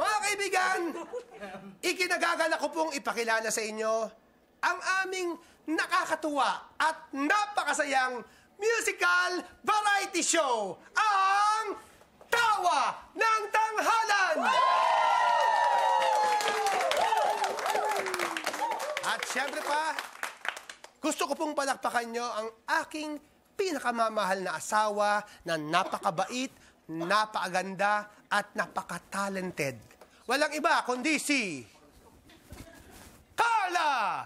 Mga kaibigan, ikinagagala ko pong ipakilala sa inyo ang aming nakakatuwa at napakasayang musical variety show, ang Tawa ng Tanghalan! At syempre pa, gusto ko pong palakpakan nyo ang aking pinakamamahal na asawa na napakabait, napakaganda, at napaka-talented. Walang iba kundi si... Carla!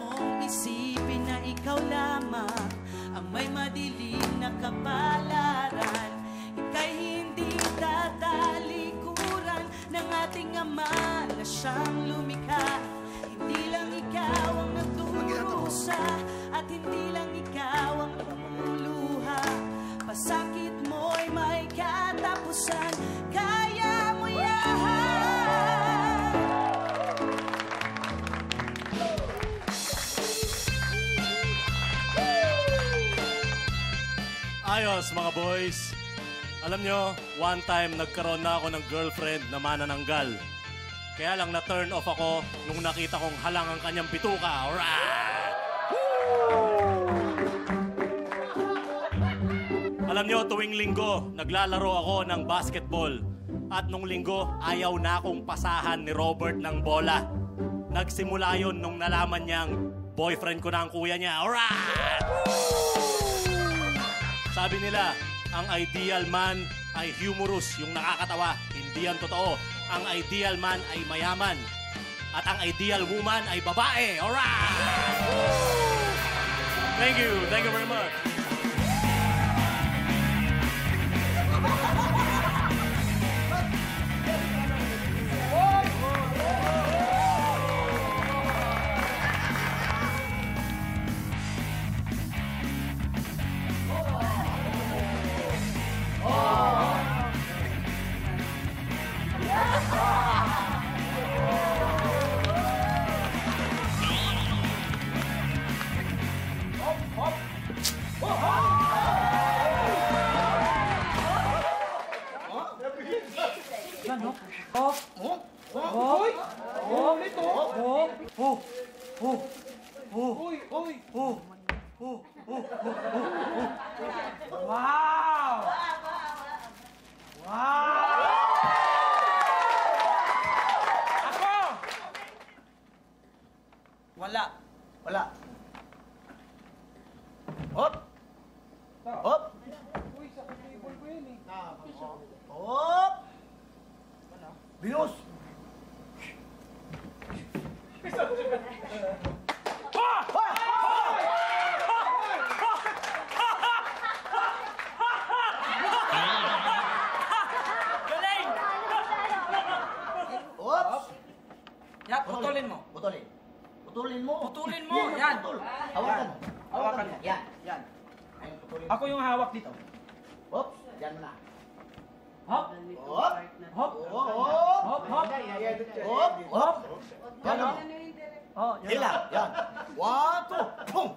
mong isipin na ikaw lamang ang may madilim na kapalaran. Ika'y hindi tatalikuran ng ating ama na siyang lumikha. Hindi lang ikaw ang nagdurusa at hindi lang. Pasakit mo'y may katapusan, kaya mo yan. Ayos mga boys. Alam nyo, one time nagkaroon na ako ng girlfriend na manananggal. Kaya lang na-turn off ako nung nakita kong halang ang kanyang bituka. Alright! Alam nyo, tuwing linggo, naglalaro ako ng basketball. At nung linggo, ayaw na akong pasahan ni Robert ng bola. Nagsimula yon nung nalaman niyang boyfriend ko na ang kuya niya. Alright! Sabi nila, ang ideal man ay humorous, yung nakakatawa. Hindi yan totoo. Ang ideal man ay mayaman. At ang ideal woman ay babae. Alright! Thank you. Thank you very much. văn không? Có. Ôi. Ôi. Lấy tổ. Ồ. Ồ. Ồ. Ồ. Ôi ôi. Ồ. Ồ. Ồ. Ồ. Wow. Wow. Ako. Wala. Wala. Hop. Hop. Uy, sa table ko yun eh. Ah, Binos! Galing! Hop! Ya, putulin mo. Putulin. Putulin mo. Putulin mo. Yan. Putol. Hawakan mo. Hawakan mo. Yan. Yan. Ayun, putulin. Ako yung hawak dito. Hop! Yan mo na. Hop. Hop. Hop. Hop. Hop. Hop. Hop. Hop. 야, 야, 야. 와, 또, 퐁!